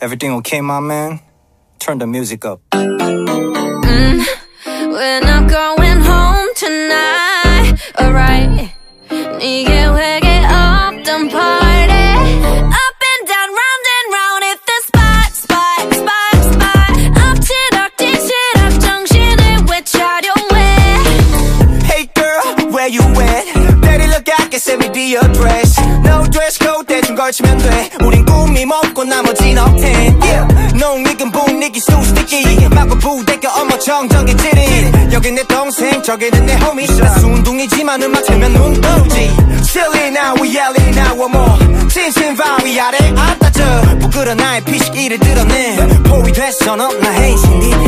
Everything okay, my man? Turn the music up. Mm, be your dress No dress code 대충 걸치면 돼 우린 꿈이 먹고 나머진 없해 yeah. 농익은 분위기 수수께끼 마구 부대껴 어머 정적인 지리 여긴 내 동생 저기는 내 homie 나 순둥이지만 음악 틀면 눈 떠오지 Silly now we yelling now one more 진심 바위 아래 안 따져 부끄러 나의 피식 이를 드러내 포위 됐어 넌나 행신이